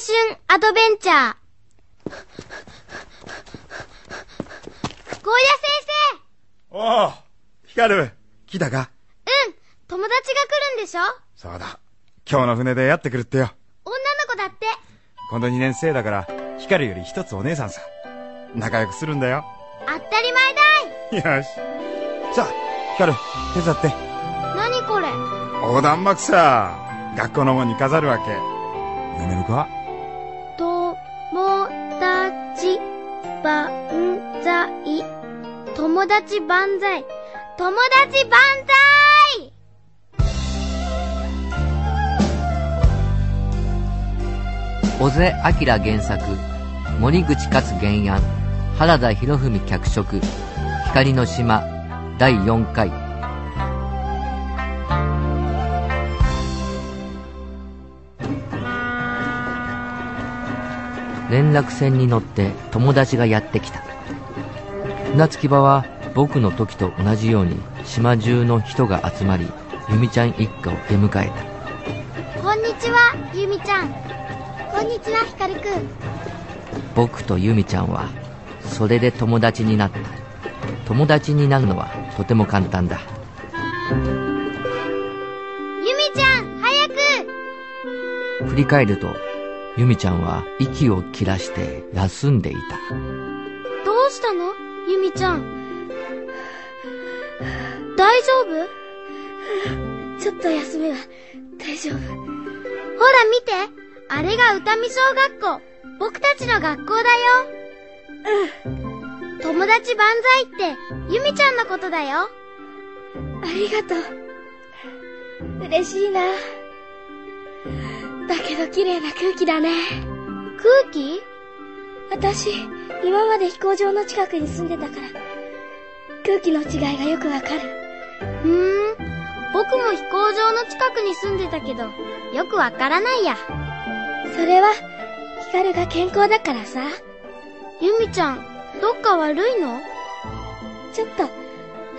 春アドベンチャー。ゴーヤ先おお、ヒカル、来たか？生うん、友達が来るんでしょ？そうだ。今日の船でやってくるってよ。女の子だって。今度2年生だから、ヒカルより一つお姉さんさ。仲良くするんだよ。当たり前だいよし。さあ、ヒカル、手伝って。何これ？横断幕さ。学校の門に飾るわけ。読めるか？ばんざい。友達万歳。友達万歳小瀬明原作森口勝原案原田博文脚色光の島第4回連絡船に乗って友達がやってきた。船着き場は僕の時と同じように島中の人が集まり由美ちゃん一家を出迎えた。こんにちは、ゆみちゃん。こんにちは、ひかるくん。僕と由美ちゃんはそれで友達になった。友達になるのはとても簡単だ。ゆみちゃん、早く。振り返ると由美ちゃんは息を切らして休んでいたどうしたの？ゆみちゃん。大丈夫？ちょっと休めば大丈夫。ほら見てあれが歌見小学校。僕たちの学校だよ。うん。友達万歳って、ゆみちゃんのことだよ。ありがとう。嬉しいな。だけど綺麗な空気だね。空気？私、今まで飛行場の近くに住んでたから、空気の違いがよくわかる。ふーん、僕も飛行場の近くに住んでたけど、よくわからないや。それは、ヒカルが健康だからさ。ユミちゃん、どっか悪いの？ちょっと、あ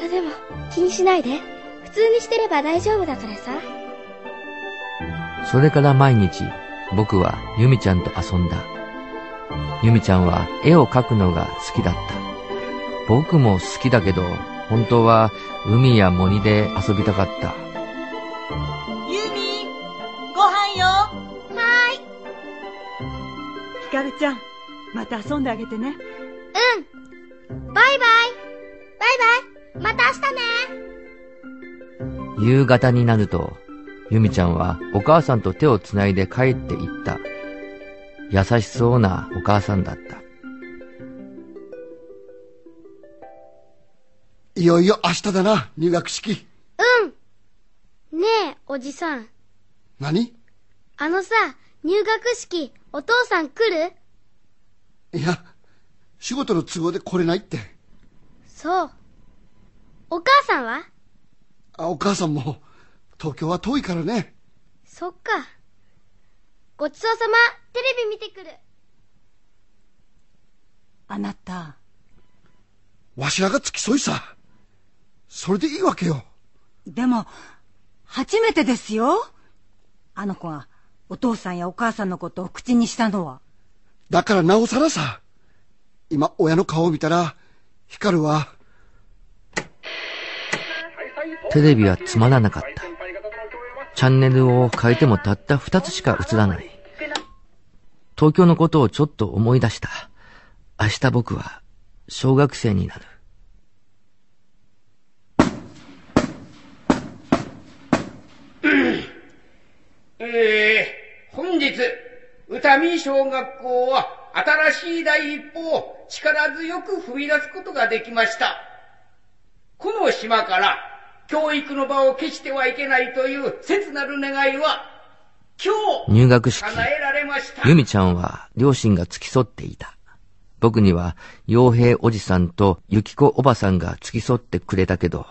でも、気にしないで。普通にしてれば大丈夫だからさ。それから毎日僕は由美ちゃんと遊んだ由美ちゃんは絵を描くのが好きだった僕も好きだけど本当は海や森で遊びたかったユミご飯よはひかるちゃん、また遊んであげてね。ーい。うん。バイバイ。バイバイ。また明日ね。夕方になると由美ちゃんはお母さんと手をつないで帰っていった優しそうなお母さんだったいよいよ明日だな、入学式。うん。ねえ、おじさん。何？あのさ、入学式、お父さん来る？いや、仕事の都合で来れないって。そう。お母さんは？あお母さんも、東京は遠いからね。そっか。ごちそうさま、テレビ見てくる。あなた、わしらが付き添いさ。それでいいわけよ。でも、初めてですよ。あの子がお父さんやお母さんのことを口にしたのは。だからなおさらさ。今、親の顔を見たら、ヒカルは、テレビはつまらなかったチャンネルを変えてもたった二つしか映らない。東京のことをちょっと思い出した。明日僕は小学生になる。えー、本日、歌見小学校は新しい第一歩を力強く踏み出すことができました。この島から教育の場を消してはいけないという切なる願いは、今日、入学式叶えられました。由美ちゃんは両親が付き添っていた僕には傭兵おじさんとゆきこおばさんが付き添ってくれたけど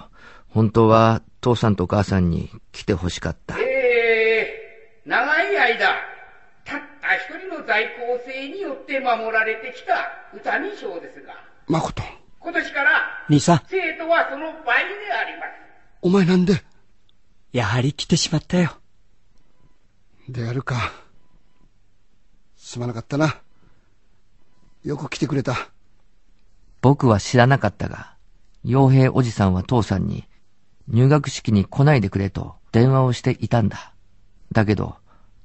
本当は父さんと母さんに来て欲しかったえー、長い間、たった一人の在校生によって守られてきた歌見小ですが、誠。今年から兄さん、生徒はその倍であります。お前なんで？やはり来てしまったよ。であるか。すまなかったな。よく来てくれた。僕は知らなかったが、傭兵おじさんは父さんに入学式に来ないでくれと電話をしていたんだ。だけど、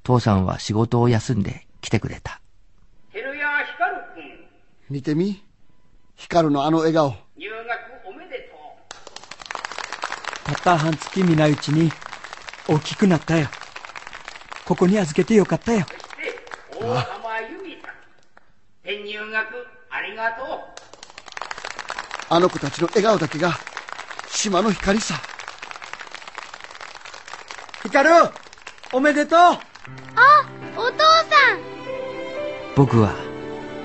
父さんは仕事を休んで来てくれた。照屋光君、見てみ。光のあの笑顔。入学おめでとう。たった半月見ないうちに大きくなったよ。ここに預けてよかったよ。そして、大浜由美さん。転入学ありがとう。あの子たちの笑顔だけが島の光さ。光おめでとうあ、お父さん僕は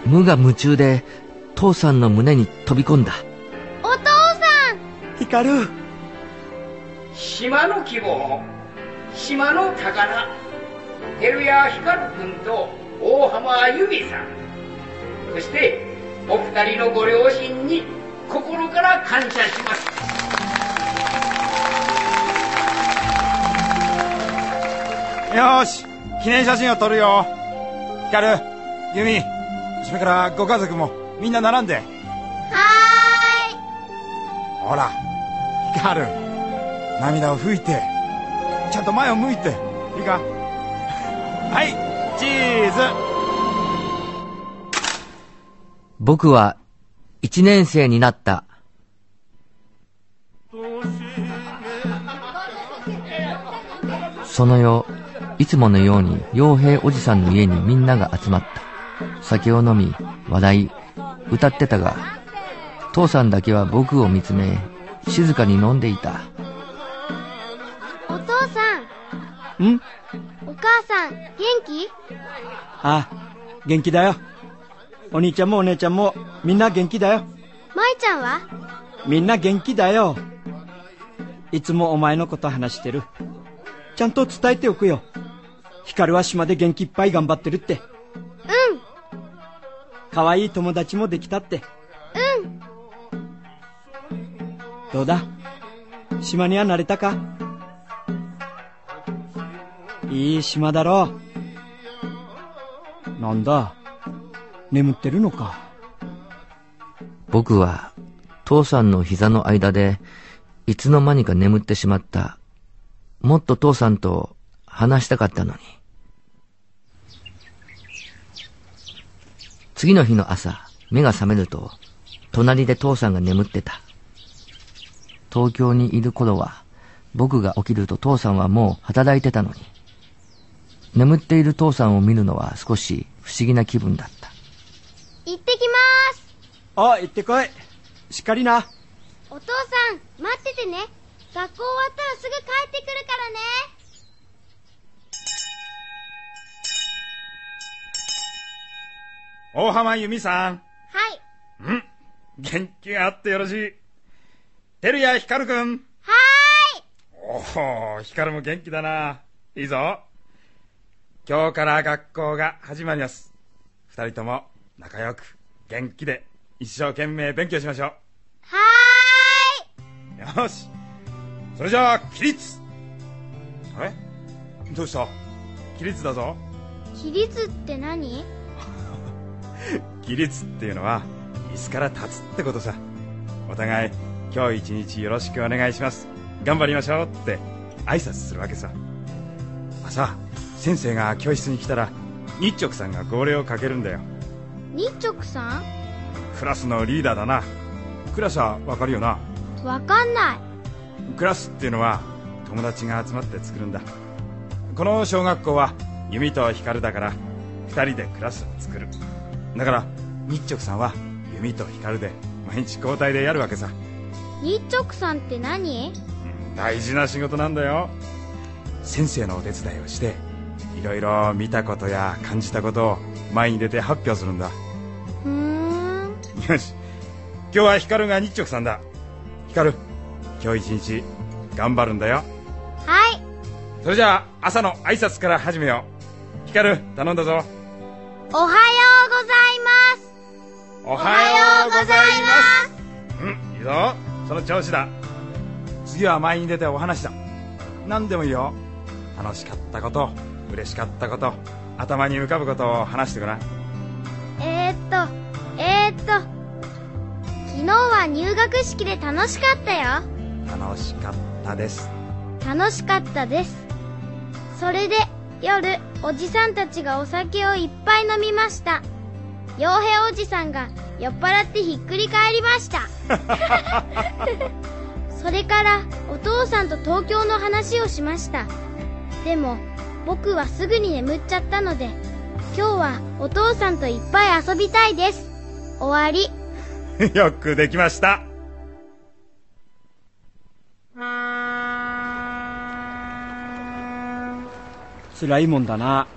無我夢中で父さんの胸に飛び込んだ。お父さん光島の希望、島の宝、照屋光君と大浜由美さん。そして、お二人のご両親に心から感謝します。よーし記念写真を撮るよ光由美それからご家族もみんな並んではほら光涙を拭いてちゃんと前を向いていいか？はいチーズ僕は一年生になった。その夜、いつものように傭兵おじさんの家にみんなが集まった。酒を飲み、笑い、歌ってたが、父さんだけは僕を見つめ、静かに飲んでいた。んん？お母さん元気？ああ、元気だよ。お兄ちゃんもお姉ちゃんもみんな元気だよ。舞ちゃんは？みんな元気だよ。いつもお前のこと話してる。ちゃんと伝えておくよ。光は島で元気いっぱい頑張ってるって。うん可愛い友達もできたって。うんどうだ？島には慣れたか？いい島だろう。なんだ眠ってるのか僕は父さんの膝の間でいつの間にか眠ってしまった。もっと父さんと話したかったのに。次の日の朝、目が覚めると、隣で父さんが眠ってた。東京にいる頃は、僕が起きると父さんはもう働いてたのに。眠っている父さんを見るのは少し不思議な気分だった。行ってきます。あ、行ってこい。しっかりな。お父さん待っててね。学校終わったらすぐ帰ってくるからね。大浜由美さん。はい。うん。元気があってよろしい。照屋光くん。はおお光も元気だな。いいぞ今日から学校が始まります。二人とも仲良く元気で一生懸命勉強しましょう。ーい。はよし。それじゃあ起立。あれ？どうした？起立だぞ。起立って何？起立っていうのは椅子から立つってことさ。お互い今日一日よろしくお願いします。頑張りましょうって挨拶するわけさ。朝先生が教室に来たら日直さんが号令をかけるんだよ。日直さん？クラスのリーダーだな。クラスはわかるよな。わかんない。クラスっていうのは友達が集まって作るんだ。この小学校は弓と光だから二人でクラスを作る。だから日直さんは弓と光で毎日交代でやるわけさ。日直さんって何？うん大事な仕事なんだよ。先生のお手伝いをしていろいろ見たことや感じたことを前に出て発表するんだふーん。よし。今日は光が日直さんだ。光今日一日頑張るんだよ。はい。それじゃあ朝の挨拶から始めよう。光頼んだぞ。おはようございます。おはようございます。うんいいぞ。その調子だ。次は前に出てお話だ。何でもいいよ。楽しかったこと嬉しかったこと頭に浮かぶことを話してごらん。えー、っとえー、っと昨日は入学式で楽しかったよ。楽しかったです。楽しかったです。それで夜おじさんたちがお酒をいっぱい飲みました。傭兵おじさんが酔っ払ってひっくり返りました。それからお父さんと東京の話をしました。でも僕はすぐに眠っちゃったので今日はお父さんといっぱい遊びたいです。終わり。よくできました。辛いもんだな。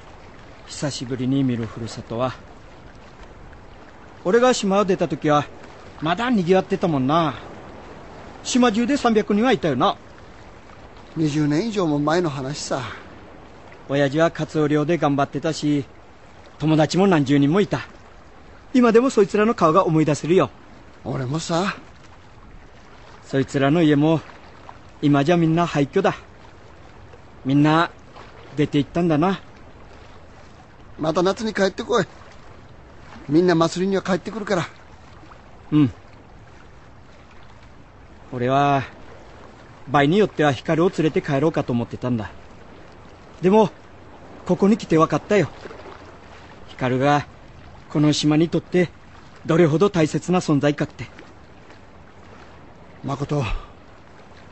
久しぶりに見るふるさとは。俺が島を出た時はまだ賑わってたもんな。島中で300人はいたよな。20年以上も前の話さ親父はカツオ漁で頑張ってたし友達も何十人もいた。今でもそいつらの顔が思い出せるよ。俺もさ。そいつらの家も今じゃみんな廃墟だ。みんな出て行ったんだな。また夏に帰ってこい。みんな祭りには帰ってくるから。うん。俺は場合によっては光を連れて帰ろうかと思ってたんだでもここに来て分かったよ。光がこの島にとってどれほど大切な存在かって。誠。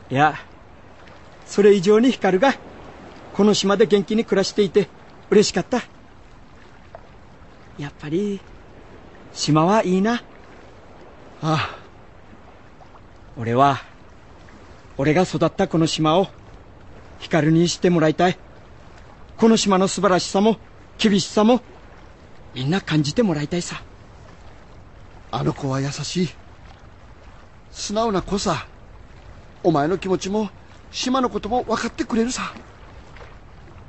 いやそれ以上に光がこの島で元気に暮らしていて嬉しかった。やっぱり島はいいな。ああ。俺は俺が育ったこの島を光にしてもらいたいこの島の素晴らしさも厳しさもみんな感じてもらいたいさ。あの子は優しい。素直な子さ。お前の気持ちも島のことも分かってくれるさ。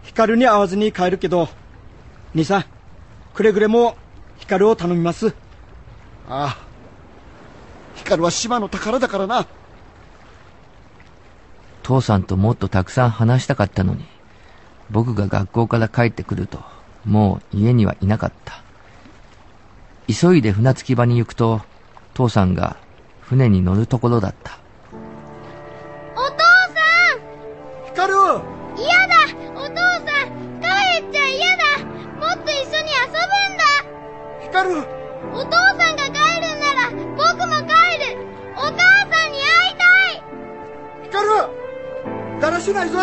光に会わずに帰るけど兄さんくれぐれも光を頼みます。ああ。光は島の宝だからな。父さんともっとたくさん話したかったのに僕が学校から帰ってくるともう家にはいなかった。急いで船着き場に行くと父さんが船に乗るところだった。お父光さん！嫌だ！お父さん！帰っちゃ嫌だ！もっと一緒に遊ぶんだ！光お父さんが帰るんなら僕も帰る！お母さんに会いたい！光だらしないぞ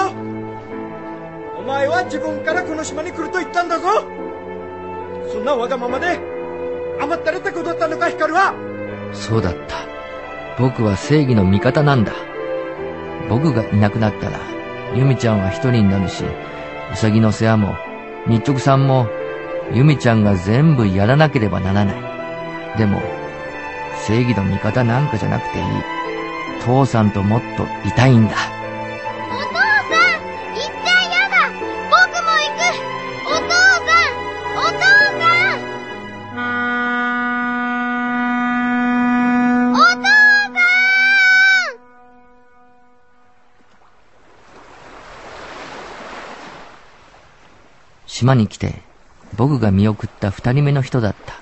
お前は自分からこの島に来ると言ったんだぞ。そんなわがままで甘ったれた子だったのか光は。そうだった。僕は正義の味方なんだ。僕がいなくなったら由美ちゃんは一人になるしうさぎの世話も日直さんも由美ちゃんが全部やらなければならない。でも正義の味方なんかじゃなくていい。父さんともっといたいんだ。島に来て僕が見送った二人目の人だった。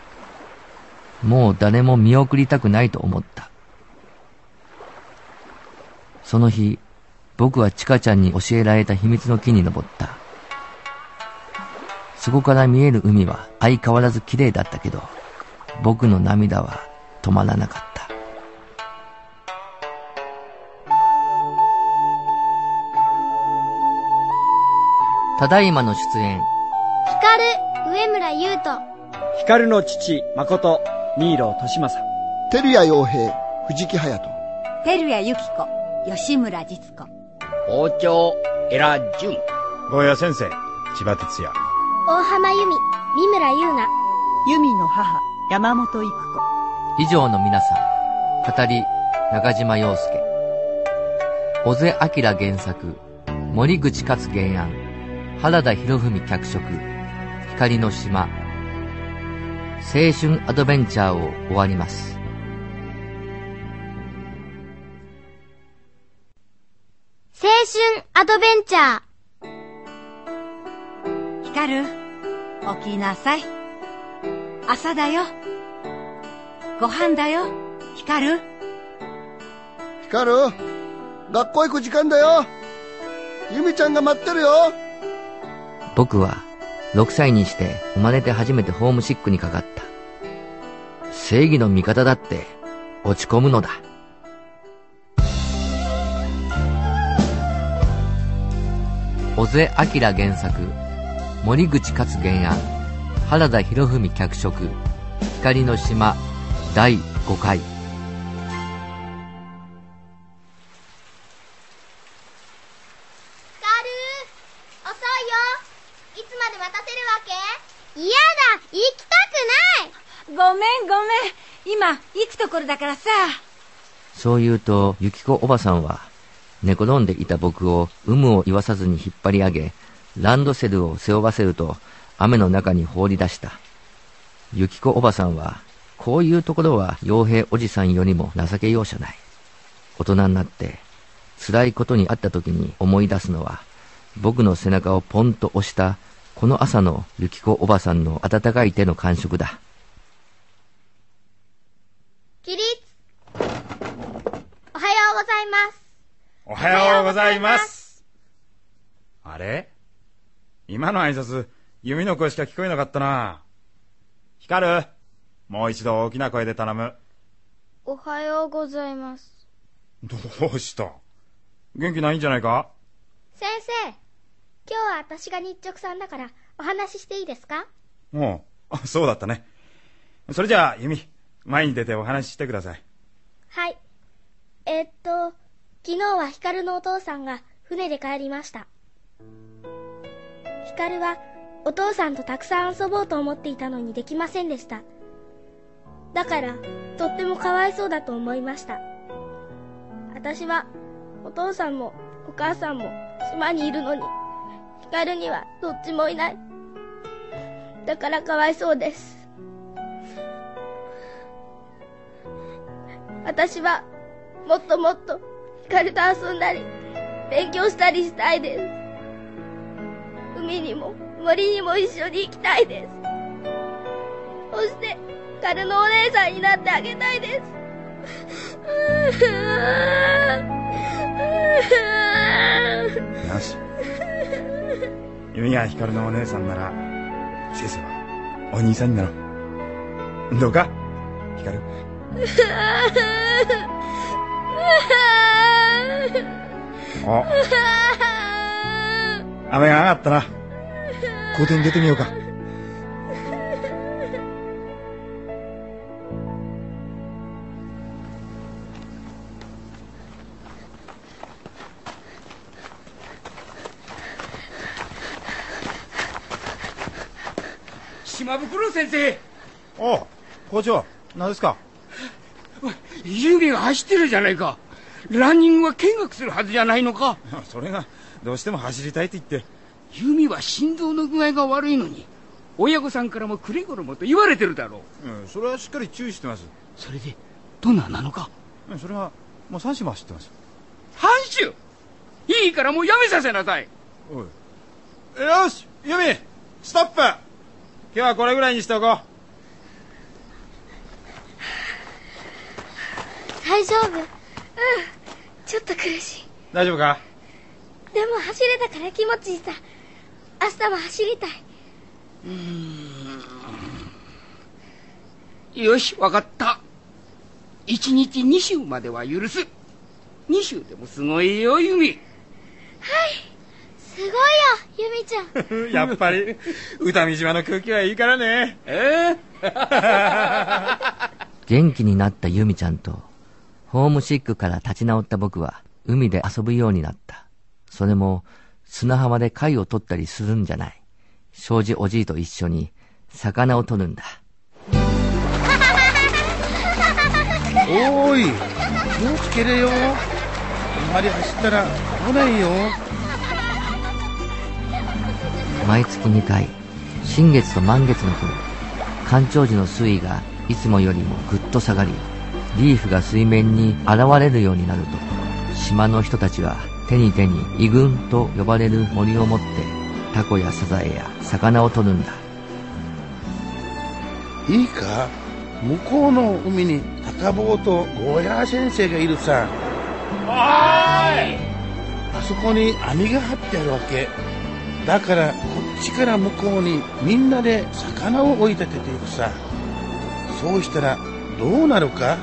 もう誰も見送りたくないと思った。その日僕はチカちゃんに教えられた秘密の木に登った。そこから見える海は相変わらず綺麗だったけど僕の涙は止まらなかった。ただいまの出演光上村優斗。光の父誠新納利正照屋洋平藤木隼人。照屋由紀子吉村実子。校長エラジュン。ゴーヤ先生千葉哲也。大浜由美三村優奈。由美の母山本育子。以上の皆さん語り中島洋介。小瀬明原作森口勝原案原田博文脚色光の島青春アドベンチャーを終わります青春アドベンチャー光起きなさい。朝だよ。ご飯だよ、光る。光る学校行く時間だよ。ゆみちゃんが待ってるよ。僕は6歳にして生まれて初めてホームシックにかかった。正義の味方だって落ち込むのだ。小津明原作、森口勝原案、原田博文脚色、光の島第5回。行くところだからさそう言うと、ゆきこおばさんは、寝転んでいた僕を有無を言わさずに引っ張り上げ、ランドセルを背負わせると、雨の中に放り出した。ゆきこおばさんは、こういうところは傭兵おじさんよりも情け容赦ない。大人になって、辛いことにあった時に思い出すのは、僕の背中をポンと押した、この朝のゆきこおばさんの温かい手の感触だ。起立おはようございます。おはようございます。あれ？今の挨拶、弓の声しか聞こえなかったな。光る、もう一度大きな声で頼む。おはようございます。どうした？元気ないんじゃないか？先生、今日は私が日直さんだからお話ししていいですか？おう、あ、そうだったね。それじゃあ、弓、前に出てお話ししてください。はい。えっと、昨日は光のお父さんが船で帰りました。光はお父さんとたくさん遊ぼうと思っていたのにできませんでした。だから、とってもかわいそうだと思いました。私は、お父さんもお母さんも島にいるのに、光にはどっちもいない。だからかわいそうです。私は、もっともっと光と遊んだり、勉強したりしたいです。海にも森にも一緒に行きたいです。そして、カルのお姉さんになってあげたいです。よし。弓が光のお姉さんなら、先生はお兄さんになろう。どうか光。あ。雨が上がったな。校庭に出てみようか。島袋先生。おう校長何ですか？指が走ってるじゃないか。ランニングは見学するはずじゃないのか。それがどうしても走りたいって言って。弓は心臓の具合が悪いのに親御さんからもくれぐれもと言われてるだろう、うん、それはしっかり注意してます。それでどんななのか。それはもう3種も走ってます。半種？いいからもうやめさせなさい。おい。よし弓ストップ。今日はこれぐらいにしておこう大丈夫。うん。ちょっと苦しい。大丈夫か？でも走れたから気持ちいいさ。明日も走りたい。うん。よし分かった。一日二週までは許す。二週でもすごいよユミ。はい。すごいよユミちゃん。やっぱり。歌見島の空気はいいからね。ええー、元気になったユミちゃんとホームシックから立ち直った僕は海で遊ぶようになった。それも砂浜で貝を取ったりするんじゃない。庄司おじいと一緒に魚を取るんだ。おーい、気をつけれよ。あんまり走ったら危ないよ。毎月2回、新月と満月の日に、干潮時の水位がいつもよりもぐっと下がり、リーフが水面に現れるようになると、島の人たちは手に手に異群と呼ばれる森を持ってタコやサザエや魚を取るんだ。いいか向こうの海に高坊とゴーヤー先生がいるさ。はあそこに網が張ってあるわけ。だからこっちから向こうにみんなで魚を追い立てていくさ。そうしたらどうなるか？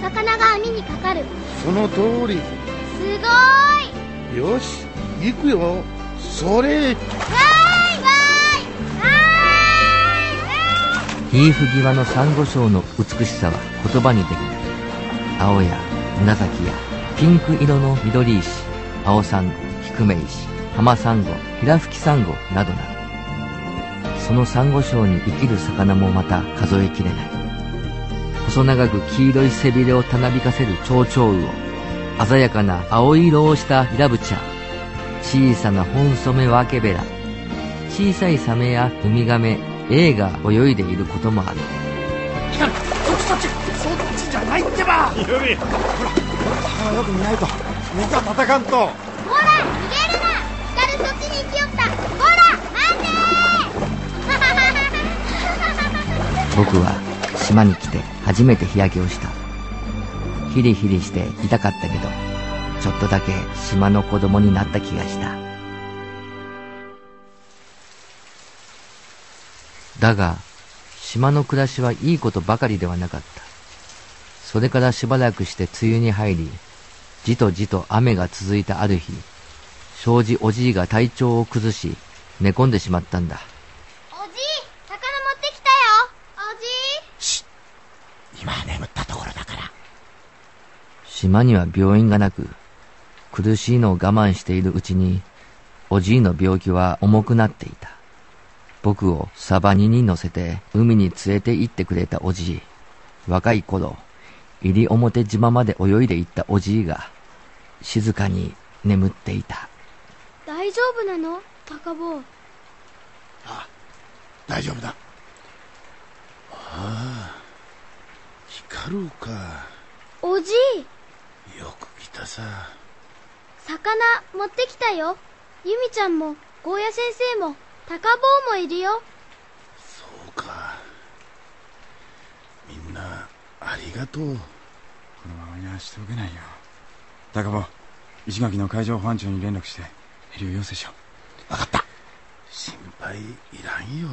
魚が網にかかる。その通り。すごーい。よし行くよ。それ。わーいわのサンゴ礁の美しさは言葉にできない。青や紫やピンク色の緑石青サンゴ低め石浜サンゴ平吹きサンゴなどなど。そのサンゴ礁に生きる魚もまた数えきれない細長く黄色い背びれをたなびかせる蝶々魚鮮やかな青色をしたイラブチャ小さなホンソメワケベラ小さいサメやウミガメエイが泳いでいることもある。光そっちそっちそっちじゃないってば。ユミほら魚よく見ないと。水は叩かんと。ーほら逃げるな。光そっちに行きよった。ほら待てー。僕は島に来て初めて日焼けをした。ヒリヒリして痛かったけどちょっとだけ島の子供になった気がした。だが島の暮らしはいいことばかりではなかった。それからしばらくして梅雨に入りじとじと雨が続いたある日庄司おじいが体調を崩し寝込んでしまったんだおじい魚持ってきたよおじい今は眠ったところだから。島には病院がなく苦しいのを我慢しているうちにおじいの病気は重くなっていた。僕をサバニに乗せて海に連れて行ってくれたおじい。若い頃西表島まで泳いで行ったおじいが静かに眠っていた。大丈夫なの？高坊。大丈夫だ。ああ光るか。おじい。よく来たさ。魚持ってきたよ。ユミちゃんもゴーヤ先生も高坊もいるよ。そうか。みんなありがとう。このままにはしておけないよ。高坊石垣の海上保安庁に連絡してヘリを要請しよ分かった。心配いらんよ。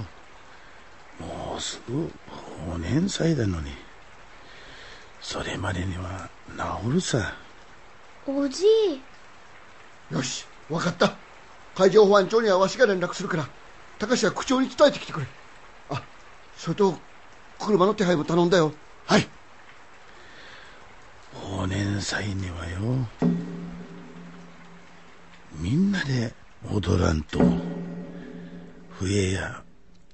もうすぐ法年祭だのにそれまでには治るさ。おじい。よし分かった。海上保安庁にはわしが連絡するから高志は区長に伝えてきてくれ。あそれと車の手配も頼んだよ。はい。法年祭にはよみんなで踊らんと笛や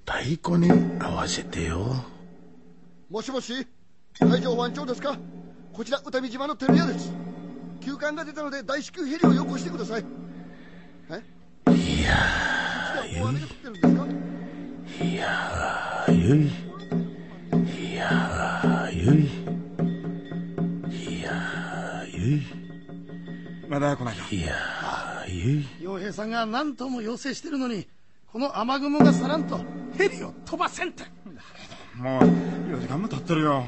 太鼓に合わせてよ。もしもし海上保安庁ですか？こちら歌見島の照屋です。休館が出たので大至急ヘリをよこしてください。え？いや大雨が降ってるんですかいやゆい。いやゆい。いやゆい。うまだ来ないか。いやゆい。洋平さんが何とも要請してるのにこの雨雲がさらんとヘリを飛ばせんって。もう4時間も経ってるよ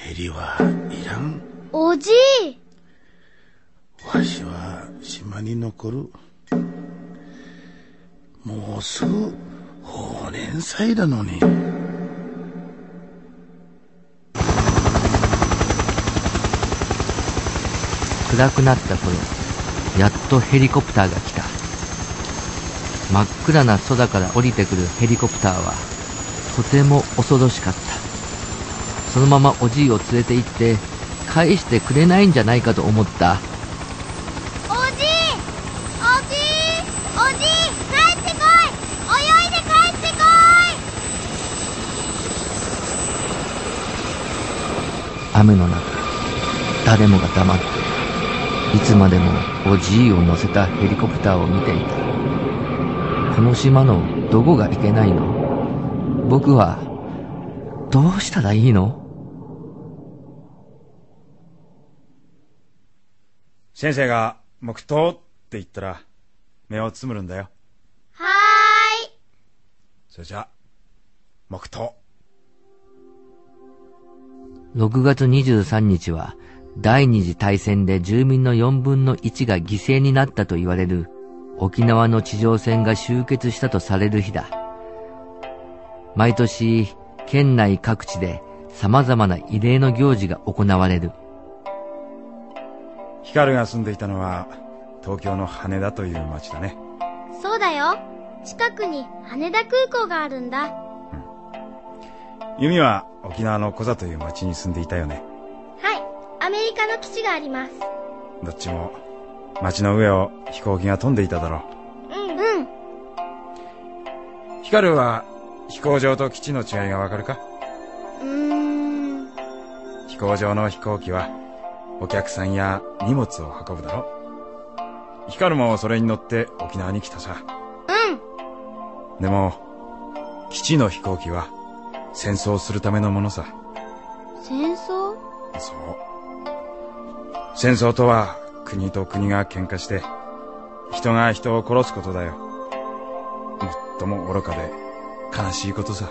ヘリはいらん。おじい。わしは島に残る。もうすぐ法年祭だのに。暗くなった頃やっとヘリコプターが来た。真っ暗な空から降りてくるヘリコプターはとても恐ろしかったそのままおじいを連れて行って返してくれないんじゃないかと思った。おじいおじいおじい帰ってこい。泳いで帰ってこい。雨の中誰もが黙っていつまでもおじいを乗せたヘリコプターを見ていた。この島のどこがいけないの？僕はどうしたらいいの？先生が黙祷って言ったら目をつむるんだよ。いはーい。それじゃあ黙祷。6月23日は第二次大戦で住民の4分の1が犠牲になったと言われる沖縄の地上戦が終結したとされる日だ。毎年、県内各地で様々な慰霊の行事が行われる。光が住んでいたのは東京の羽田という町だね。そうだよ。近くに羽田空港があるんだ。由美は沖縄のコザという町に住んでいたよね。はい。アメリカの基地があります。どっちも町の上を飛行機が飛んでいただろうん。うん。う。光は飛行場と基地の違いがわかるか？うーん。飛行場の飛行機はお客さんや荷物を運ぶだろ光もそれに乗って沖縄に来たさ。うん。でも、基地の飛行機は戦争するためのものさ。戦争？そう。戦争とは国と国が喧嘩して、人が人を殺すことだよ。最も愚かで悲しいことさ。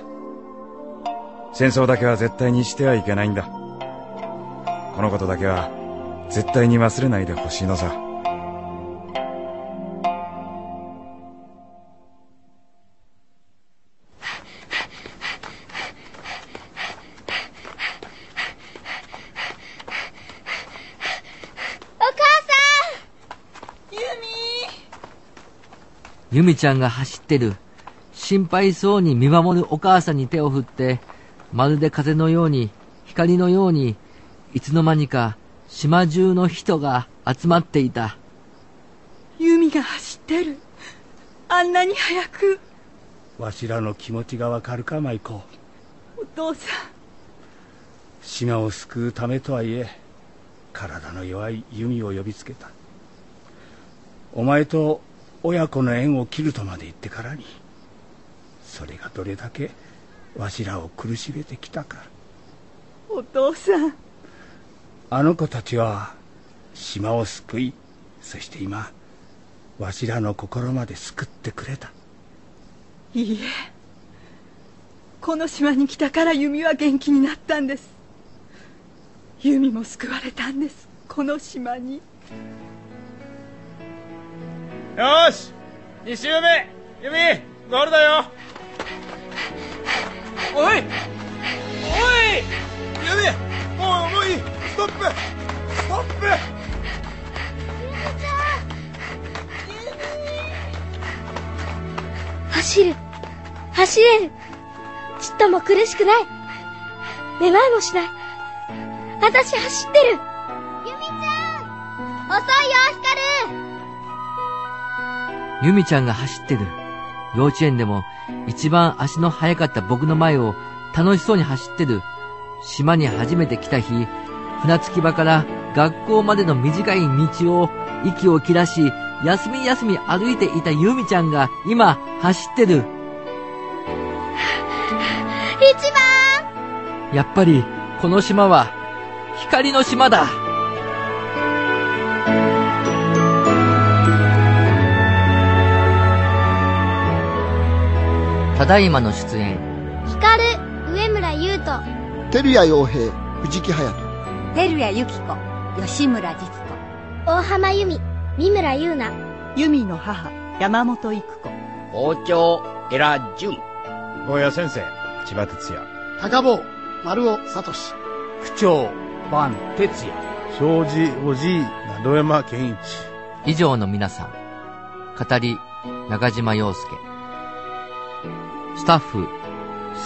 戦争だけは絶対にしてはいけないんだ。このことだけは絶対に忘れないでほしいのさ。お母ゆみちゃんが走ってる。心配そうに見守るお母さんに手を振って、まるで風のように、光のように、いつの間にか島中の人が集まっていた。弓が走ってる。あんなに早く。わしらの気持ちがわかるか舞子お父さ島を救うためとはいえ体の弱い弓を呼びつけたお前と親子の縁を切るとまで言ってからにそれがどれだけわしらを苦しめてきたかん。お父さん。あの子たちは島を救いそして今わしらの心まで救ってくれたいいえ。この島に来たから弓は元気になったんです。弓も救われたんです。この島に。よーし !2 周目ユミゴールだよおいおいユミもう、もういいストップストップ走る。走れる。ちっとも苦しくない。めまいもしない。私走ってる。ゆみちゃん遅いよ、光ゆみちゃんが走ってる。幼稚園でも一番足の速かった僕の前を楽しそうに走ってる。島に初めて来た日、船着き場から学校までの短い道を息を切らし、休み休み歩いていたゆみちゃんが今走ってる。一番やっぱりこの島は光の島だ。ただいまの出演、光上村優斗。照屋洋平藤木隼人照屋由紀子。吉村実子。大浜由美。三村優奈。由美の母、山本育子。校長、エラ・ジュン。大谷先生、千葉哲也。高坊丸尾聡区長番哲也庄司おじい名戸山健一以上の皆さん、語り中島洋介。スタッフ、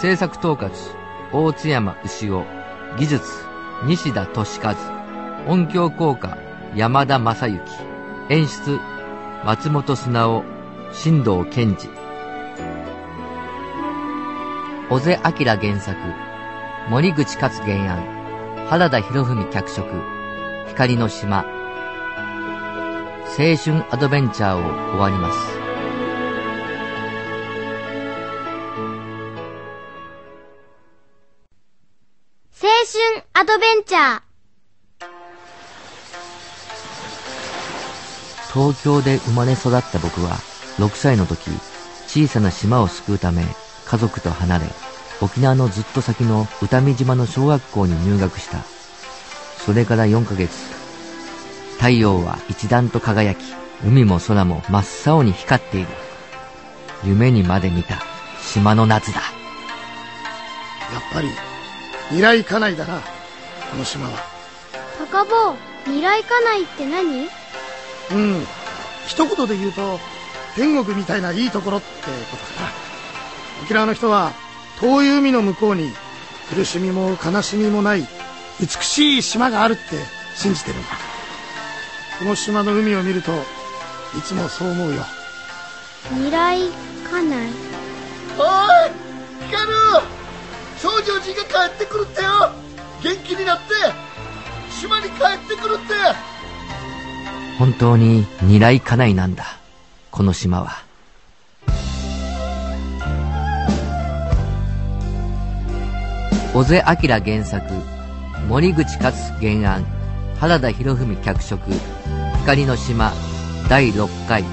制作統括、大津山牛尾、技術、西田敏和、音響効果、山田正幸、演出、松本素直、新藤健二。小瀬明原作、森口勝原案、原田博文脚色、光の島、青春アドベンチャーを終わります。春アドベンチャー。東京で生まれ育った僕は、6歳の時、小さな島を救うため、家族と離れ、沖縄のずっと先の歌見島の小学校に入学した。それから4ヶ月。太陽は一段と輝き、海も空も真っ青に光っている。夢にまで見た島の夏だ。やっぱり未来家内だな、この島は。高坊、未来家内って何？うん。一言で言うと、天国みたいないいところってことかな。沖縄の人は遠い海の向こうに苦しみも悲しみもない美しい島があるって信じてるんだこの島の海を見るといつもそう思うよ未来家内？少女寺が帰ってくるってよ。元気になって島に帰ってくるって。本当に未来家内なんだ。この島は。小瀬明原作森口勝原案原田博文脚色光の島第6回。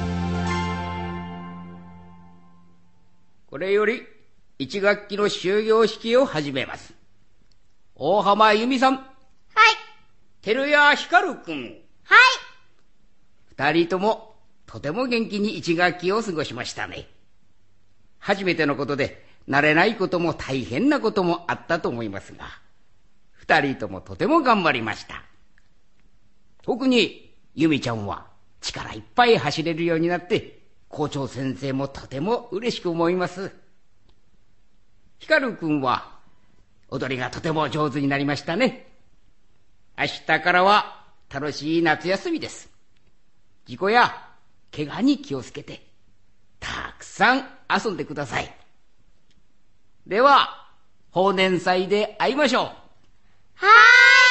これより一学期の終業式を始めます。大浜由美さん。はい。照屋光くん。はい。二人ともとても元気に一学期を過ごしましたね。初めてのことで慣れないことも大変なこともあったと思いますが、二人ともとても頑張りました。特に由美ちゃんは力いっぱい走れるようになって、校長先生もとても嬉しく思います。光くんは踊りがとても上手になりましたね。明日からは楽しい夏休みです。事故や怪我に気をつけて、たくさん遊んでください。では、法年祭で会いましょう。はーい。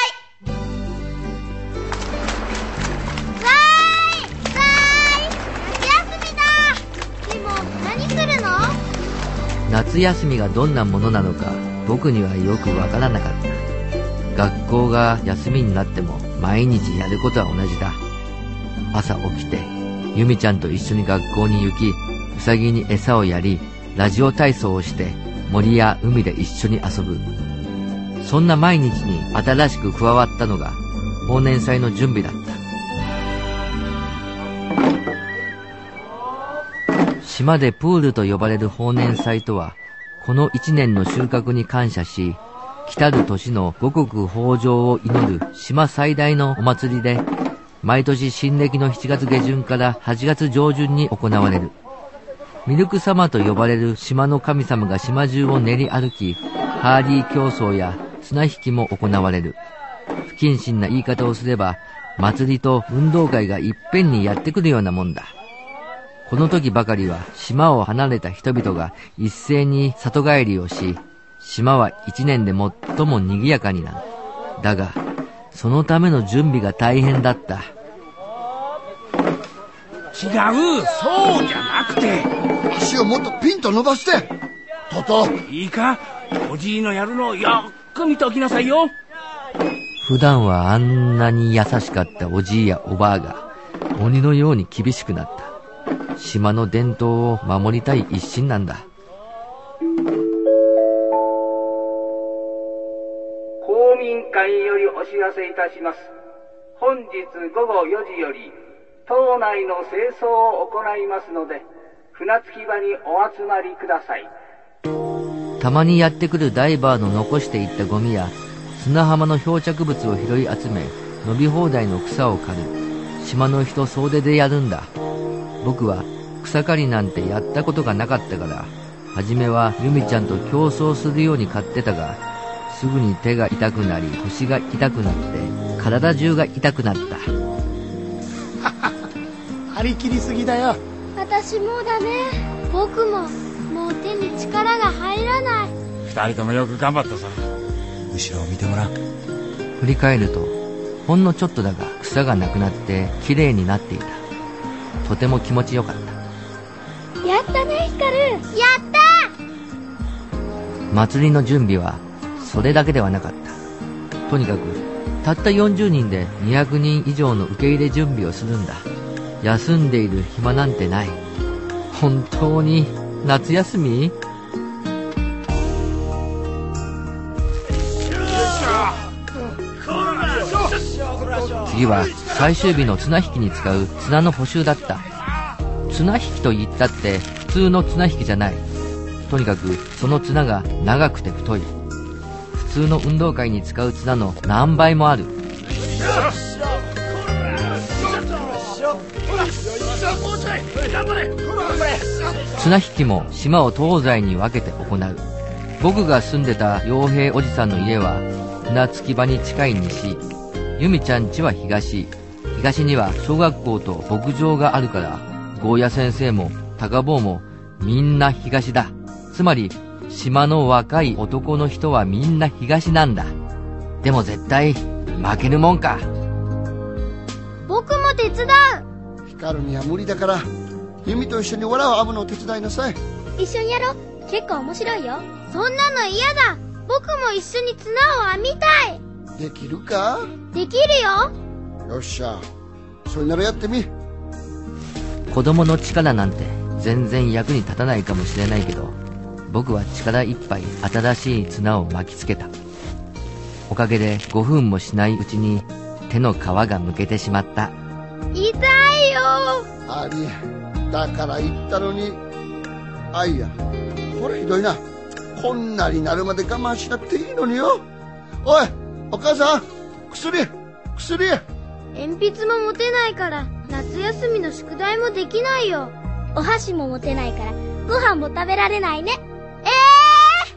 夏休みがどんなものなのか僕にはよくわからなかった。学校が休みになっても毎日やることは同じだ。朝起きて、由美ちゃんと一緒に学校に行き、うさぎに餌をやり、ラジオ体操をして、森や海で一緒に遊ぶ。そんな毎日に新しく加わったのが、忘年祭の準備だった。島でプールと呼ばれる法年祭とは、この一年の収穫に感謝し、来たる年の五穀豊穣を祈る島最大のお祭りで、毎年新暦の7月下旬から8月上旬に行われる。ミルク様と呼ばれる島の神様が島中を練り歩き、ハーリー競争や綱引きも行われる。不謹慎な言い方をすれば、祭りと運動会がいっぺんにやってくるようなもんだ。この時ばかりは島を離れた人々が一斉に里帰りをし、島は一年で最も賑やかになる。だが、そのための準備が大変だった。違う。そうじゃなくて。足をもっとピンと伸ばして。トトいいか。おじいのやるのをよっく見ておきなさいよ。普段はあんなに優しかったおじいやおばあが鬼のように厳しくなった島の伝統を守りたい一心なんだ。公民館よりお知らせいたします。本日午後4時より島内の清掃を行いますので、船着き場にお集まりください。たまにやってくるダイバーの残していったゴミや砂浜の漂着物を拾い集め伸び放題の草を刈る。島の人総出でやるんだ。僕は草刈りなんてやったことがなかったから初めは由美ちゃんと競争するように買ってたがすぐに手が痛くなり腰が痛くなって体中が痛くなった。張り切りすぎだよ。私もだね僕ももう手に力が入らない。二人ともよく頑張ったさ。後ろを見てごらん振り返るとほんのちょっとだが草がなくなってきれいになっていた。とても気持ちよかった。やったねヒカル。やった。祭りの準備はそれだけではなかった。とにかくたった40人で200人以上の受け入れ準備をするんだ。休んでいる暇なんてない。本当に夏休み？次は最終日の綱引きに使う綱の補修だった。綱引きといったって通の綱引きじゃない。とにかくその綱が長くて太い。普通の運動会に使う綱の何倍もある。綱引きも島を東西に分けて行う。僕が住んでた傭兵おじさんの家は船着き場に近い西由美ちゃん家は東。東には小学校と牧場があるからゴーヤ先生も高坊もみんな東だ。つまり島の若い男の人はみんな東なんだ。でも絶対負けるもんか。僕も手伝う。光るには無理だから。弓と一緒に藁を編むのを手伝いなさい。一緒にやろう。結構面白いよ。そんなの嫌だ。僕も一緒に綱を編みたい。できるか？できるよ。よっしゃ。それならやってみ。子供の力なんて全然役に立たないかもしれないけど僕は力いっぱい新しい綱を巻きつけた。おかげで5分もしないうちに手の皮がむけてしまった。痛いよ。ありだから言ったのに。あいやこれひどいな。こんなになるまで我慢しなくていいのによ。おいお母さん薬薬。鉛筆も持てないから夏休みの宿題もできないよお箸も持てないからご飯も食べられないね。ええ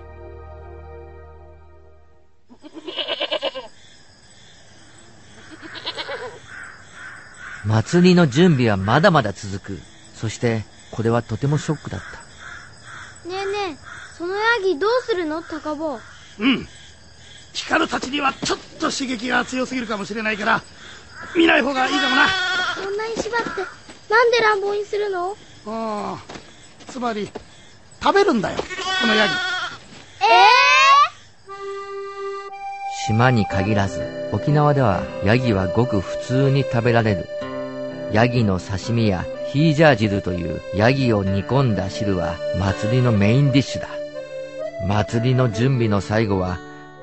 ー、祭りの準備はまだまだ続く。そしてこれはとてもショックだった。ねえねえそのヤギどうするの？高坊。うん。光たちにはちょっと刺激が強すぎるかもしれないから見ない方がいいかもな。そんなに縛ってなんで乱暴にするの？ああつまり食べるんだよ。このヤギ。ええー、島に限らず沖縄ではヤギはごく普通に食べられる。ヤギの刺身やヒージャー汁というヤギを煮込んだ汁は祭りのメインディッシュだ。祭りの準備の最後は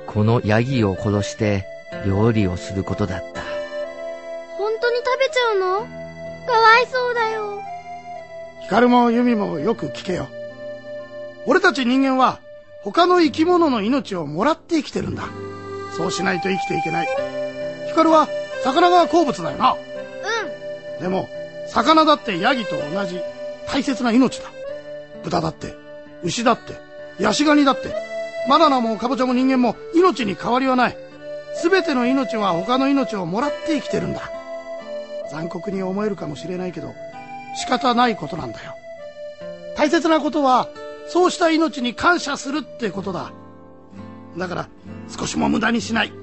このヤギを殺して料理をすることだった光もユミもよく聞けよ。俺たち人間は他の生き物の命をもらって生きてるんだ。そうしないと生きていけない。光は魚が好物だよな。うん。でも魚だってヤギと同じ大切な命だ。豚だって牛だってヤシガニだって。バナナもカボチャも人間も命に変わりはない。全ての命は他の命をもらって生きてるんだ。残酷に思えるかもしれないけど仕方ないことなんだよ。大切なことはそうした命に感謝するってことだ。だから少しも無駄にしない。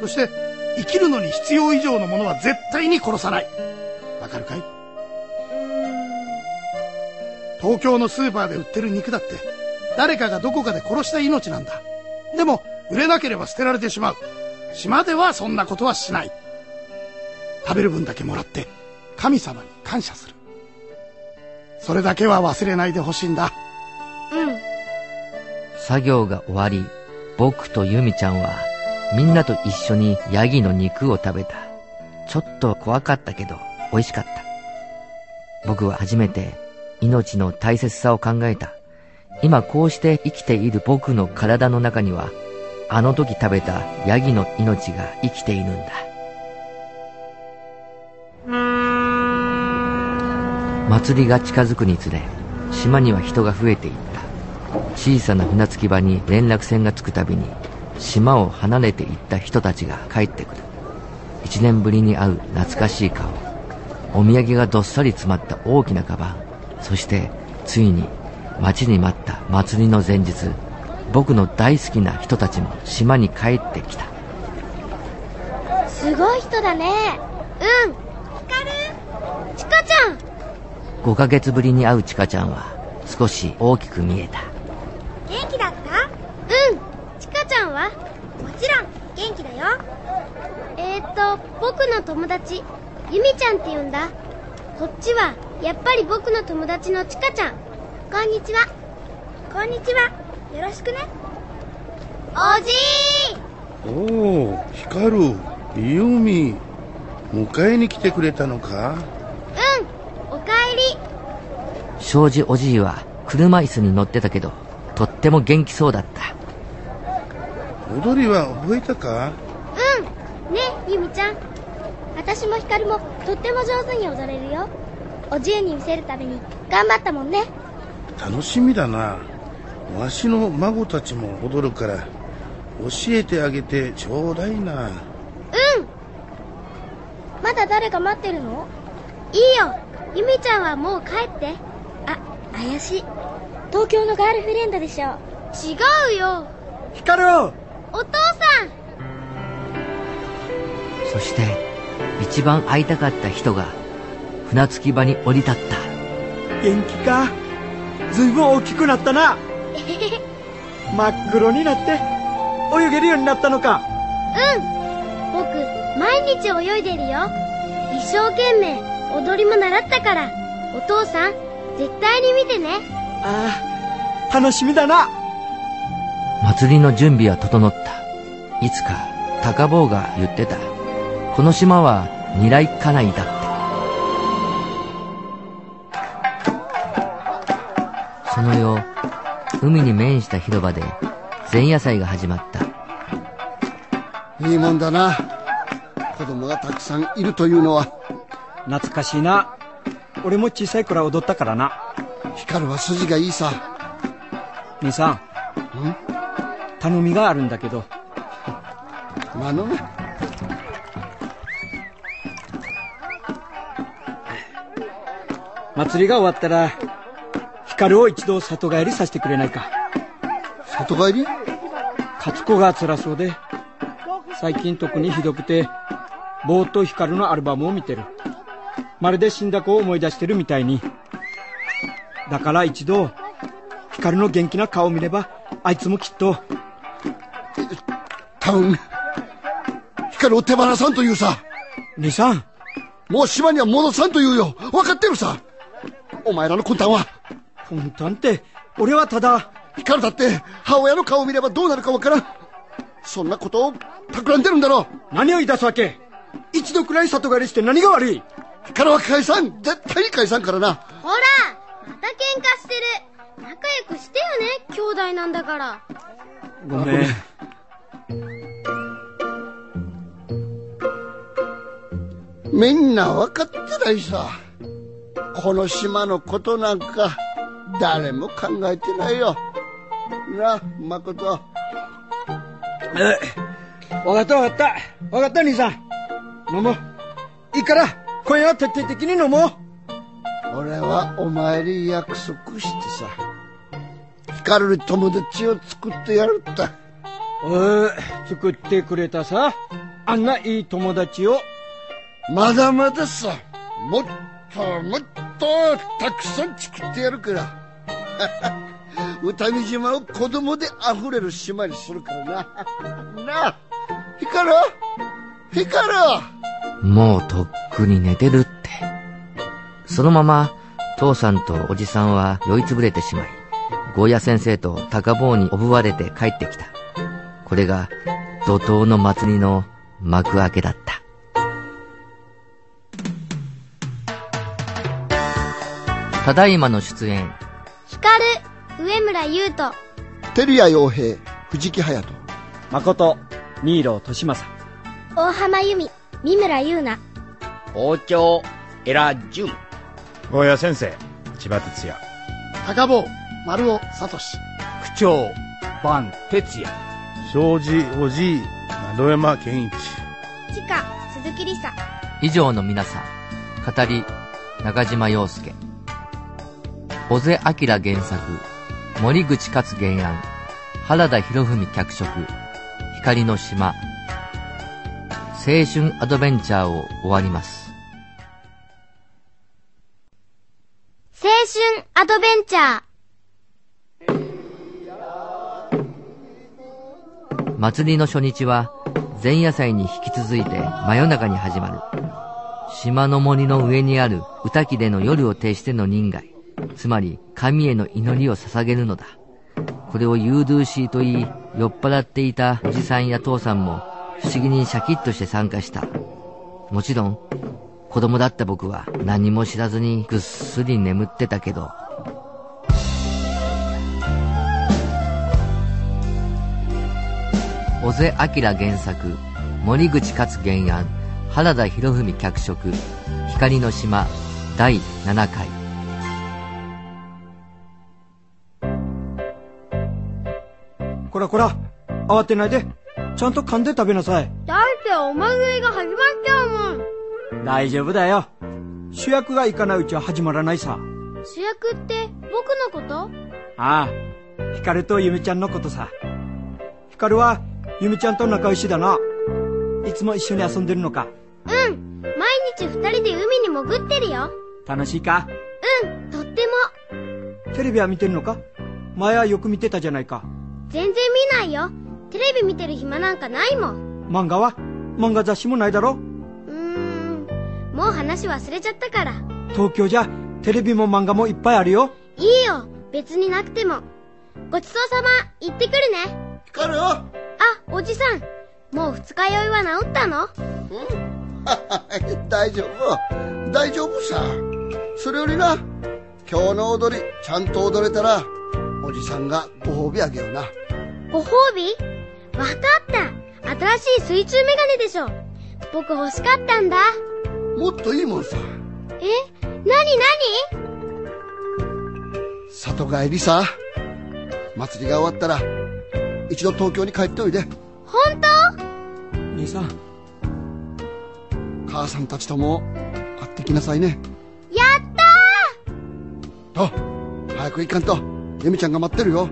そして生きるのに必要以上のものは絶対に殺さない。わかるかい？東京のスーパーで売ってる肉だって誰かがどこかで殺した命なんだ。でも売れなければ捨てられてしまう。島ではそんなことはしない。食べる分だけもらって神様に感謝する。それだけは忘れないでほしいんだ。うん。作業が終わり僕とユミちゃんはみんなと一緒にヤギの肉を食べた。ちょっと怖かったけど美味しかった。僕は初めて命の大切さを考えた。今こうして生きている僕の体の中にはあの時食べたヤギの命が生きているんだ祭りが近づくにつれ島には人が増えていった。小さな船着き場に連絡船が着くたびに島を離れていった人たちが帰ってくる。一年ぶりに会う懐かしい顔。お土産がどっさり詰まった大きなカバン。そしてついに待ちに待った祭りの前日僕の大好きな人たちも島に帰ってきた。すごい人だね。うん光るちかちゃん5ヶ月ぶりに会うちかちゃんは少し大きく見えた。元気だった？うん。ちかちゃんは？もちろん元気だよ。えー、っと僕の友達ゆみちゃんって言うんだ。こっちはやっぱり僕の友達のちかちゃん。こんにちは。こんにちは。よろしくね。おじい！おお光るユミ迎えに来てくれたのか？庄司おじいは車椅子に乗ってたけどとっても元気そうだった。踊りは覚えたか？うん。ねゆみちゃん。私も光もとっても上手に踊れるよ。おじいに見せるために頑張ったもんね。楽しみだな。わしの孫たちも踊るから教えてあげてちょうだいな。うん。まだ誰か待ってるの？いいよ。ゆみちゃんはもう帰って。あ怪しい。東京のガールフレンドでしょ。違うよ。光る。お父さん。そして一番会いたかった人が船着き場に降り立った。元気か？ずいぶん大きくなったな。真っ黒になって泳げるようになったのか。うん。僕毎日泳いでるよ。一生懸命踊りも習ったから。お父さん絶対に見てね。ああ楽しみだな。祭りの準備は整った。いつか高坊が言ってた。この島は二来家内だって。その夜海に面した広場で前夜祭が始まった。いいもんだな。子供がたくさんいるというのは。懐かしいな俺も小さい頃は踊ったからな。光は筋がいいさ。兄さん。頼みがあるんだけど。まの。ね祭りが終わったら光を一度里帰りさせてくれないか。里帰り？勝子が辛そうで最近特にひどくてぼーっと光のアルバムを見てるまるで死んだ子を思い出してるみたいに。だから一度光の元気な顔を見ればあいつもきっと多分光を手放さんというさ。兄さん。もう島には戻さんというよ。分かってるさ。お前らの魂胆は。魂胆って俺はただ光だって母親の顔を見ればどうなるか分からん。そんなことを企んでるんだろ何を言い出すわけ。一度くらい里帰りして何が悪い光は解散。絶対に解散からな。ほらまた喧嘩してる。仲良くしてよね兄弟なんだから。ごめん。みんな分かってないさ。この島のことなんか誰も考えてないよ。なあ誠。え分かった分かった。分かった兄さん。飲もう。いいから今夜は徹底的に飲もう。俺はお前に約束してさ。光る友達を作ってやるっておい作ってくれたさ。あんないい友達を。まだまださ。もっともっとたくさん作ってやるから。歌見島を子供で溢れる島にするからな。なあ光る光るもうとっくに寝てるって。そのまま父さんとおじさんは酔いつぶれてしまいゴーヤ先生と高坊におぶわれて帰ってきた。これが怒涛の祭りの幕開けだった。ただいまの出演。光上村優斗照屋洋平藤木隼人。誠新郎利正大浜由美三村優奈校長エラジュン。ゴーヤ先生千葉哲也。高坊丸尾聡。区長番哲也。庄司おじい窓山健一。千佳鈴木梨沙。以上の皆さん語り中島陽介。小瀬明原作森口勝原案。原田博文脚色。光の島青春アドベンチャーを終わります。青春アドベンチャー。祭りの初日は前夜祭に引き続いて真夜中に始まる。島の森の上にある歌木での夜を呈しての人外。つまり神への祈りを捧げるのだ。これをユードゥーシーと言い酔っ払っていたおじさんや父さんも不思議にシャキッとして参加したもちろん、子供だった僕は何も知らずにぐっすり眠ってたけど、小瀬明原作、森口勝原案、原田博文脚色、光の島第7回。こらこら、慌てないで。ちゃんと噛んで食べなさい。だってお祭りが始まっちゃうもん。大丈夫だよ。主役が行かないうちは始まらないさ。主役って僕のこと？ああ、ヒカルとユミちゃんのことさ。ヒカルはユミちゃんと仲良しだな。いつも一緒に遊んでるのか。うん。毎日二人で海に潜ってるよ。楽しいか？うん、とっても。テレビは見てるのか？前はよく見てたじゃないか。全然見ないよ。テレビ見てる暇なんかないもん。漫画は？漫画雑誌もないだろ？うーん。もう話忘れちゃったから。東京じゃテレビも漫画もいっぱいあるよ。いいよ。別になくても。ごちそうさま。行ってくるね。ヒカルよあ、おじさん。もう二日酔いは治ったの？うん 大丈夫大丈夫さそれよりな今日の踊りちゃんと踊れたらおじさんがご褒美あげようなご褒美？わかった。新しい水中メガネでしょ。僕欲しかったんだ。もっといいもんさ。え？なになに里帰りさ。祭りが終わったら一度東京に帰っておいで。本当？兄さん。母さんたちとも会ってきなさいね。やったと早く行かんと由美ちゃんが待ってるよ。うん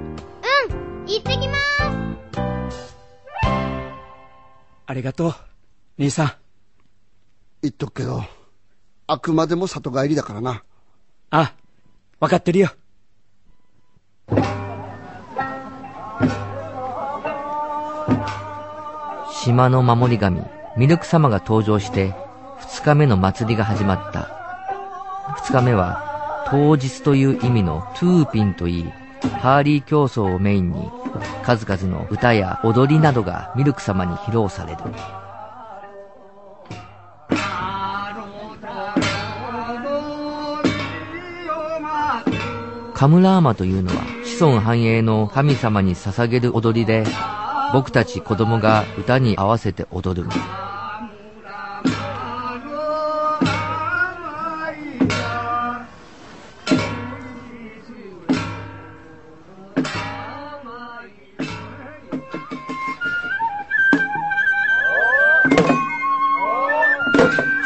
行ってきますありがとう。兄さん。言っとくけどあくまでも里帰りだからなあ、わかってるよ。島の守り神、ミルク様が登場して、二日目の祭りが始まった。二日目は、当日という意味のトゥーピンといい、ハーリー競争をメインに、数々の歌や踊りなどがミルク様に披露される。カムラーマというのは子孫繁栄の神様に捧げる踊りで、僕たち子供が歌に合わせて踊る。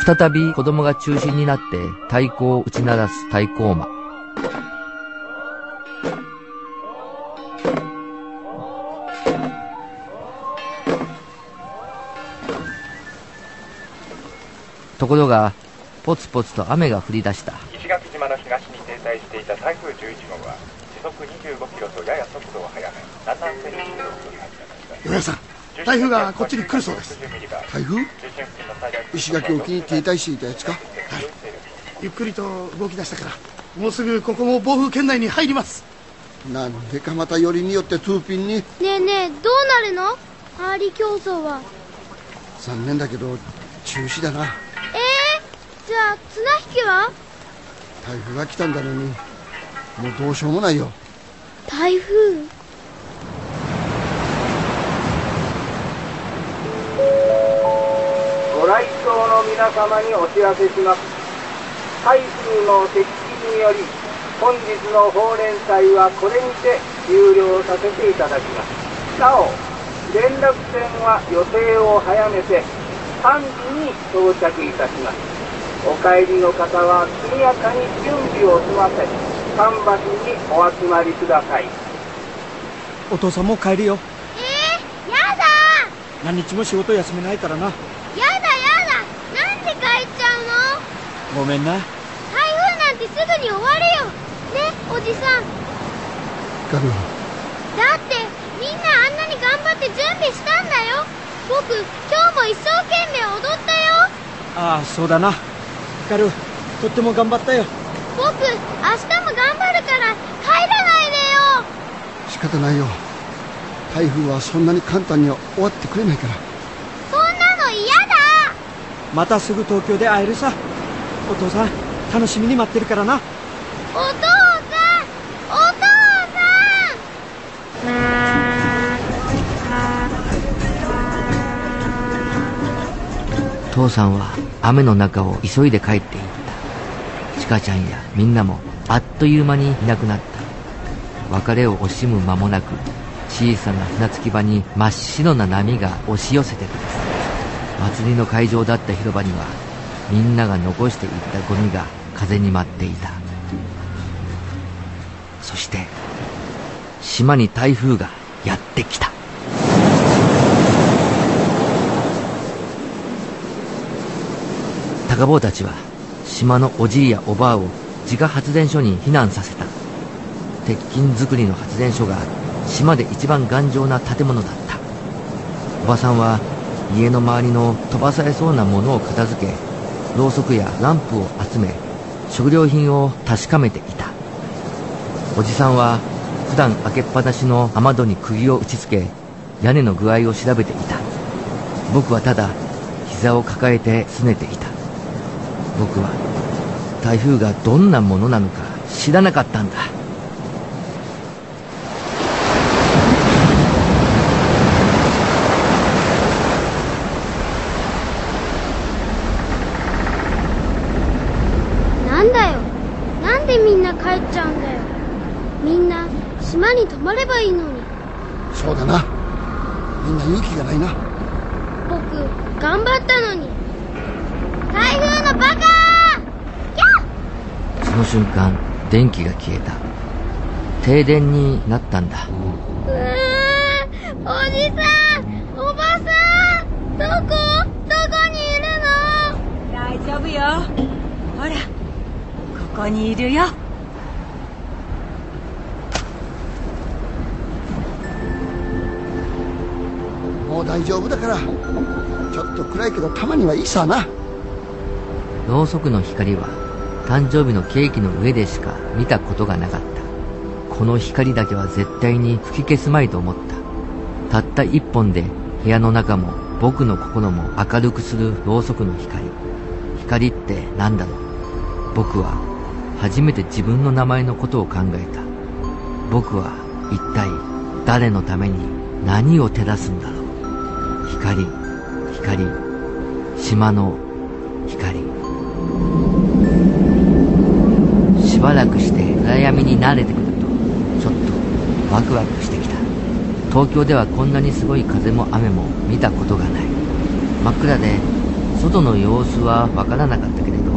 再び子供が中心になって太鼓を打ち鳴らす太鼓馬。ところが、ポツポツと雨が降り出した。石垣島の東に停滞していた台風11号は時速25キロとやや速度を速め南南西に進路を取り始めました米さん台風がこっちに来るそうです。台風？石垣沖に停滞していたやつか？ゆっくりと動き出したからもうすぐここも暴風圏内に入ります。なんでかまたよりによってトゥーピンに？ねえねえどうなるの？ハーリー競争は。残念だけど中止だな。えー、じゃあ綱引きは？台風が来たんだのにもうどうしようもないよ。台風？の皆様にお知らせします。台風の接近により本日の法連祭はこれにて終了させていただきます。なお連絡船は予定を早めて3時に到着いたします。お帰りの方は速やかに準備を済ませ桟橋にお集まりください。お父さんも帰るよ。えー、やだ何日も仕事休めないからな。やだやだなんで帰っちゃうのごめんな。台風なんてすぐに終わるよ。ねおじさん。ガルだってみんなあんなに頑張って準備したんだよ。僕今日も一生懸命踊ったよ。ああ、そうだな。ヒカル、とっても頑張ったよ。僕明日も頑張るから帰らないでよ。仕方ないよ。台風はそんなに簡単には終わってくれないから。そんなの嫌だ。またすぐ東京で会えるさお父さん楽しみに待ってるからな。お父さんお父さん。父さんは雨の中を急いで帰っていった。ちかちゃんやみんなもあっという間にいなくなった。別れを惜しむ間もなく小さな船着き場に真っ白な波が押し寄せてくる。祭りの会場だった広場にはみんなが残していったゴミが風に舞っていた。そして島に台風がやってきた。高坊たちは島のおじいやおばあを自家発電所に避難させた。鉄筋造りの発電所が島で一番頑丈な建物だった。おばさんは家の周りの飛ばされそうなものを片付けろうそくやランプを集め食料品を確かめていた。おじさんは普段開けっぱなしの雨戸に釘を打ちつけ屋根の具合を調べていた。僕はただ膝を抱えて拗ねていた。僕は台風がどんなものなのか知らなかったんだなんだよなんでみんな帰っちゃうんだよみんな島に泊まればいいのにそうだなみんな勇気がないな僕頑張ったのに台風のバカその瞬間電気が消えた。停電になったんだ。うーおじさんおばさんどこどこにいるの？大丈夫よ。ほらここにいるよ。もう大丈夫だから。ちょっと暗いけどたまにはいいさな。ろうそくの光は誕生日のケーキの上でしか見たことがなかった。この光だけは絶対に吹き消すまいと思った。たった一本で部屋の中も僕の心も明るくするろうそくの光。光って何だろう。僕は初めて自分の名前のことを考えた。僕は一体誰のために何を照らすんだろう。光光島の光。しばらくして暗闇に慣れてくるとちょっとワクワクしてきた。東京ではこんなにすごい風も雨も見たことがない。真っ暗で外の様子はわからなかったけれど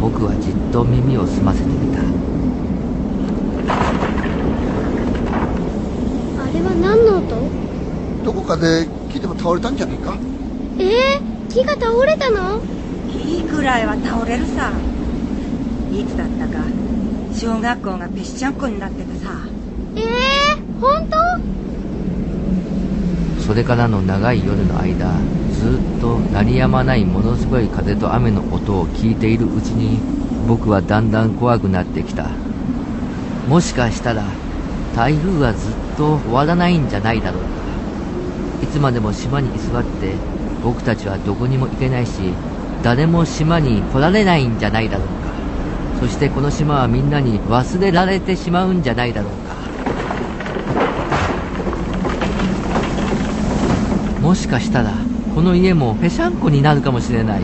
僕はじっと耳を澄ませてみた。あれは何の音？どこかで木でも倒れたんじゃないか？えー、木が倒れたの？いいくらいは倒れるさ。いつだったか小学校がぺしちゃんこになってたさ。えー、本当それからの長い夜の間ずっと鳴りやまないものすごい風と雨の音を聞いているうちに僕はだんだん怖くなってきた。もしかしたら台風はずっと終わらないんじゃないだろうか。いつまでも島に居座って僕たちはどこにも行けないし誰も島に来られないんじゃないだろうかそしてこの島はみんなに忘れられてしまうんじゃないだろうか。もしかしたらこの家もぺしゃんこになるかもしれない。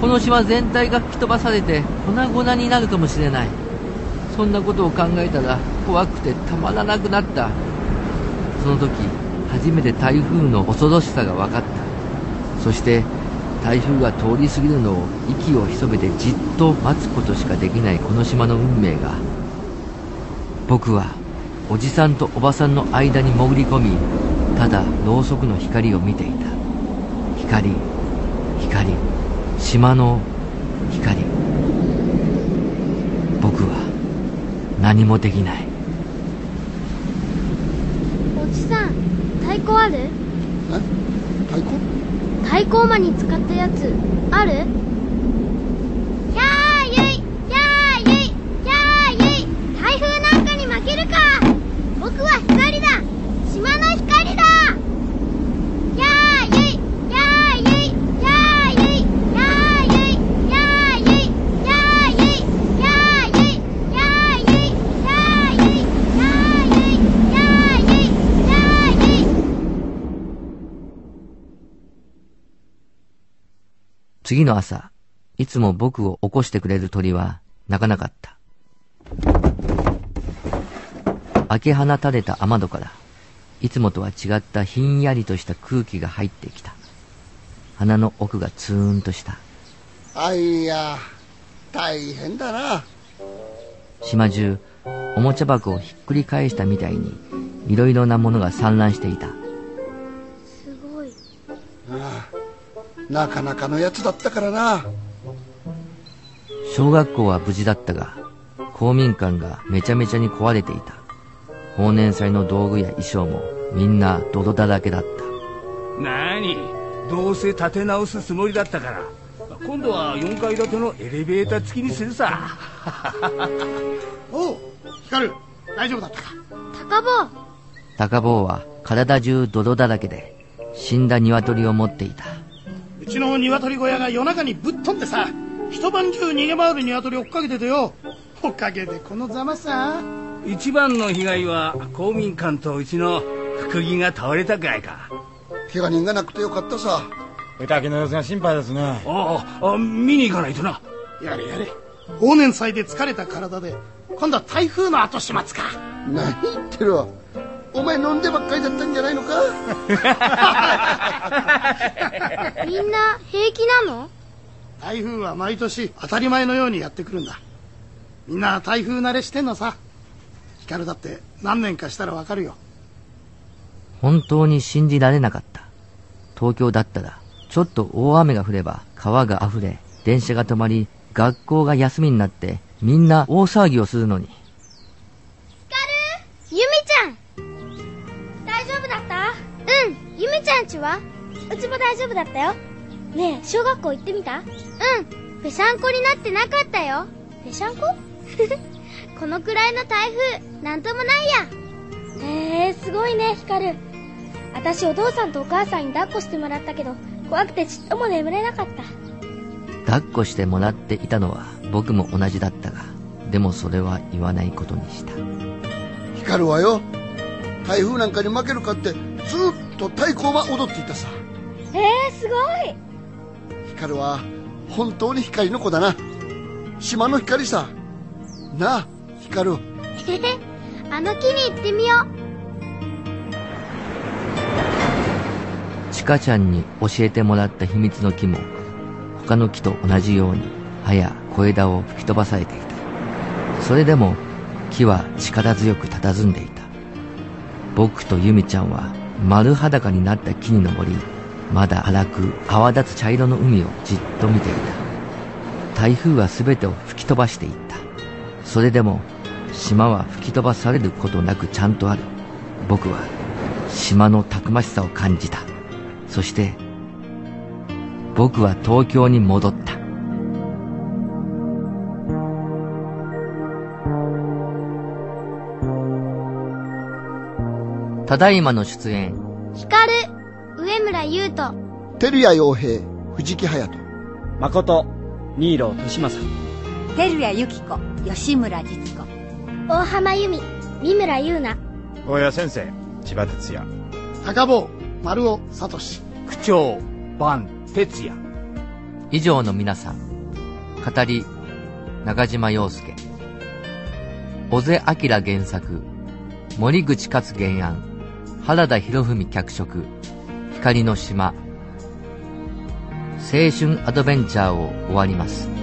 この島全体が吹き飛ばされて粉々になるかもしれない。そんなことを考えたら怖くてたまらなくなった。その時初めて台風の恐ろしさが分かった。そして台風が通り過ぎるのを息を潜めてじっと待つことしかできないこの島の運命が僕はおじさんとおばさんの間に潜り込みただろうそくの光を見ていた。光光。島の光。僕は何もできない。おじさん太鼓ある？ママに使ったやつあるひゃーゆいひゃーゆいひゃーゆい台風なんかに負けるか僕は光だ島の光だひゃーゆいひゃーゆいひゃ次の朝、いつも僕を起こしてくれる鳥は鳴かなかった。開け放たれた雨戸から、いつもとは違ったひんやりとした空気が入ってきた。鼻の奥がツーンとした。あいや、大変だな。島中、おもちゃ箱をひっくり返したみたいに、いろいろなものが散乱していた。すごい。ああ、なかなかのやつだったからな。小学校は無事だったが、公民館がめちゃめちゃに壊れていた。法年祭の道具や衣装もみんな泥だらけだった。なにどうせ立て直すつもりだったから。今度は4階建てのエレベーター付きにするさ。おう、光大丈夫だったか？高坊高坊は体中泥だらけで死んだ鶏を持っていた。うちの鶏小屋が夜中にぶっ飛んでさ、一晩中逃げ回る鶏追っかけててよ。おかげでこのざまさ。一番の被害は公民館とうちの福木が倒れたくらいか。怪我人がなくてよかったさ。歌木の様子が心配ですね。ああ見に行かないとな。やれやれ。往年祭で疲れた体で今度は台風の後始末か。何言ってるわお前飲んでばっかりだったんじゃないのか？みんな平気なの？台風は毎年当たり前のようにやってくるんだ。みんな台風慣れしてんのさ。光だって何年かしたらわかるよ。本当に信じられなかった。東京だったらちょっと大雨が降れば川が溢れ電車が止まり学校が休みになってみんな大騒ぎをするのに。光ゆみちゃん大丈夫だった？うん。ゆみちゃんちは？うちも大丈夫だったよ。ねえ小学校行ってみた？うん。ぺしゃんこになってなかったよ。ぺしゃんこ？このくらいの台風なんともないや。へえすごいね光。私お父さんとお母さんに抱っこしてもらったけど怖くてちっとも眠れなかった。抱っこしてもらっていたのは僕も同じだったがでもそれは言わないことにした。光はよ台風なんかに負けるかってずっと太鼓は踊っていたさ。へえすごい。光は本当に光の子だな。島の光さ。なあ光へへ あの木に行ってみよう。ちかちゃんに教えてもらった秘密の木も他の木と同じように葉や小枝を吹き飛ばされていた。それでも木は力強く佇んでいた僕と由美ちゃんは丸裸になった木に登りまだ荒く泡立つ茶色の海をじっと見ていた。台風は全てを吹き飛ばしていった。それでも島は吹き飛ばされることなくちゃんとある。僕は島のたくましさを感じた。そして僕は東京に戻った。ただいまの出演。光上村優斗照屋洋平藤木隼人。誠新納利正照屋由紀子吉村実子。大浜由美三村優奈。大谷先生千葉哲也。高坊丸尾聡。区長番哲也。以上の皆さん語り中島洋介。小瀬明原作森口勝原案原田博文脚色光の島。青春アドベンチャーを終わります。